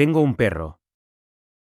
Tengo un perro.